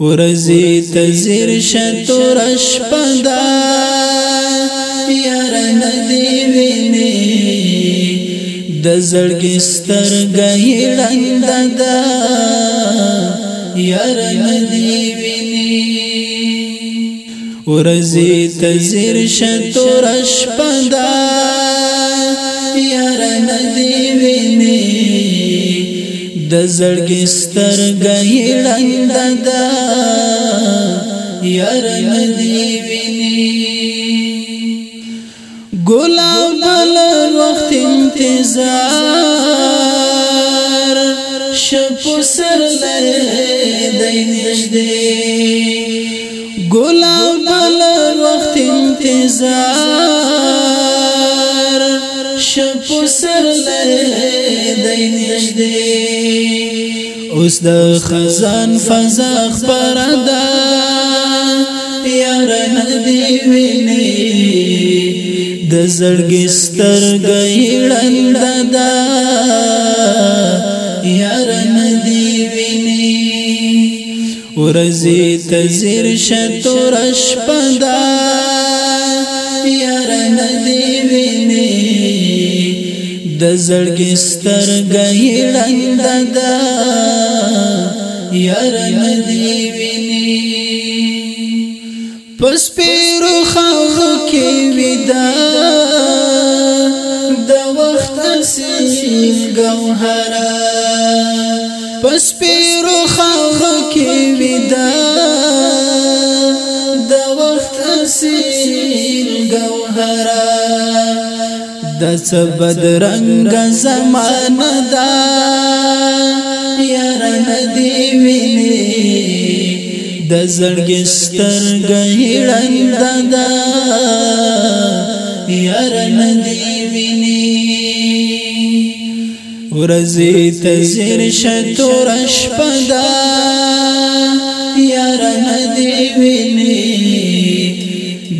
ورزی تزیر شتور اشپدا یار ندی ویني د زړګي سترګې لنده یار ندی ویني ورزی تزیر شتور اشپدا یار ندی ویني د زړګي سترګې رند دا یار ندی ویني ګلاب بل وخت انتظار شپ سر لې دای نشدې ګلاب بل وخت انتظار اوس د خزان فضا خبردا یار ندی ویني د زړګي سترګې لنددا یار ندی ویني ورزي تزیر شتور شپدا یار ندی ویني د زړګي سترګې ړند ده یار ندی ویني پس پیرو خو کې ودا د وخت سیل گوهرا پس پیرو خو کې ودا څه بدرنګ زمانہ دا یار ندی ویني د زړګي سترګې رند دا یار ندی ویني ورځي تزر شتور شپدا یار ندی ویني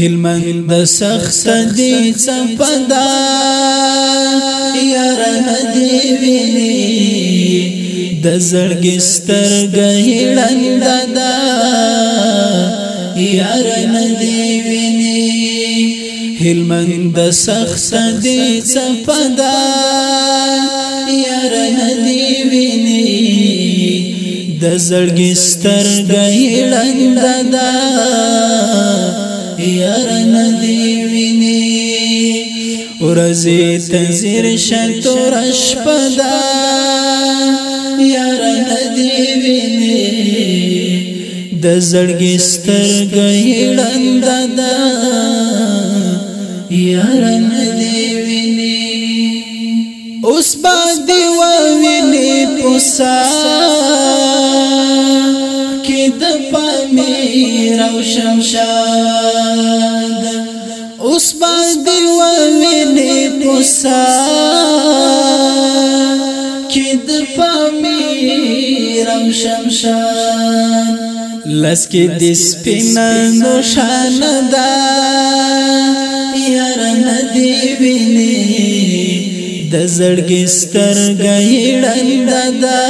هل من بسخت دي چپدا یار ندی ویني د زړګستر غهړند دا یار ندی ویني هل من بسخت دي چپدا یار ندی ویني د زړګستر غهړند دا یار ندی ویني ورزي تنزير شتور شپدا یار ندی ویني د زړګي سترګې لند دا یار ندی ویني اوس باندې ویني پوسا او شمشاد اوس باندې ووینې پوسا کید پامیر او شمشاد لس کې د سپینا نو شان یار ندی ویني د زړګي سترګې ړنده دا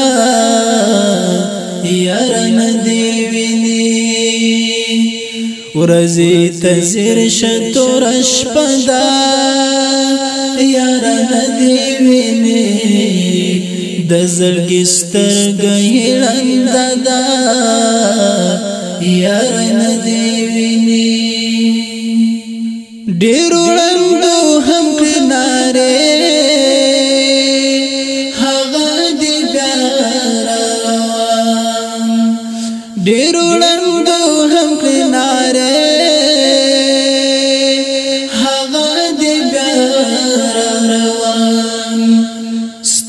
یار ورزی تزیر شتور شپدا یار ندی ویني د زړګي سترګې لندا یار ندی ویني ډېر لندو هم کناره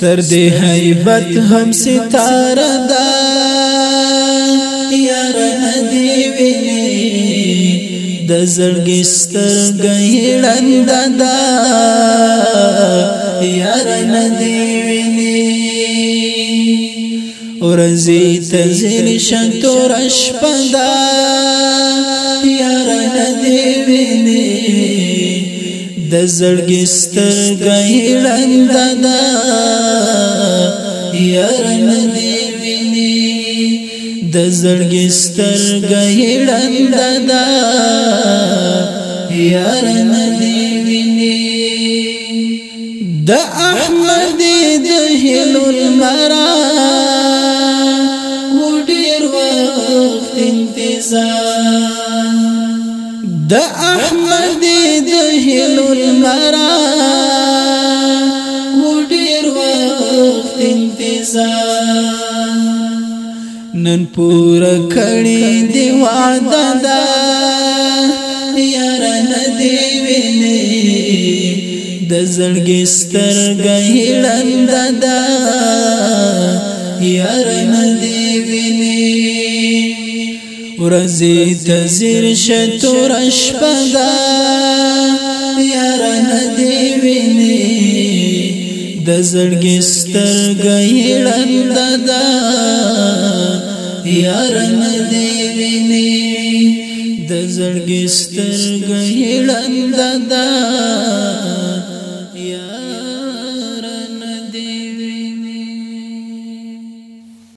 تر دې هیبت هم ستاره ده یار ندی ویني د زړګي سترګې لند ده یار ندی ویني ورځي تزل شتور شپدا یار ندی ویني د زړګي سترګې رند دا یار ندی ویني د زړګي سترګې رند دا یار ندی ویني د احمد د هلو المرا وډیر وخت انتظار د احمد هل المرا وډیر وخت انتظار نن پور کړي دی وعده دا یار نه دی ویني د زړګي سترګې لنده دا یار نه دی ورځي د زیر شتور شپدا یار نه دی ویني د زړګي سترګې لندا یار نه دی ویني د زړګي سترګې لندا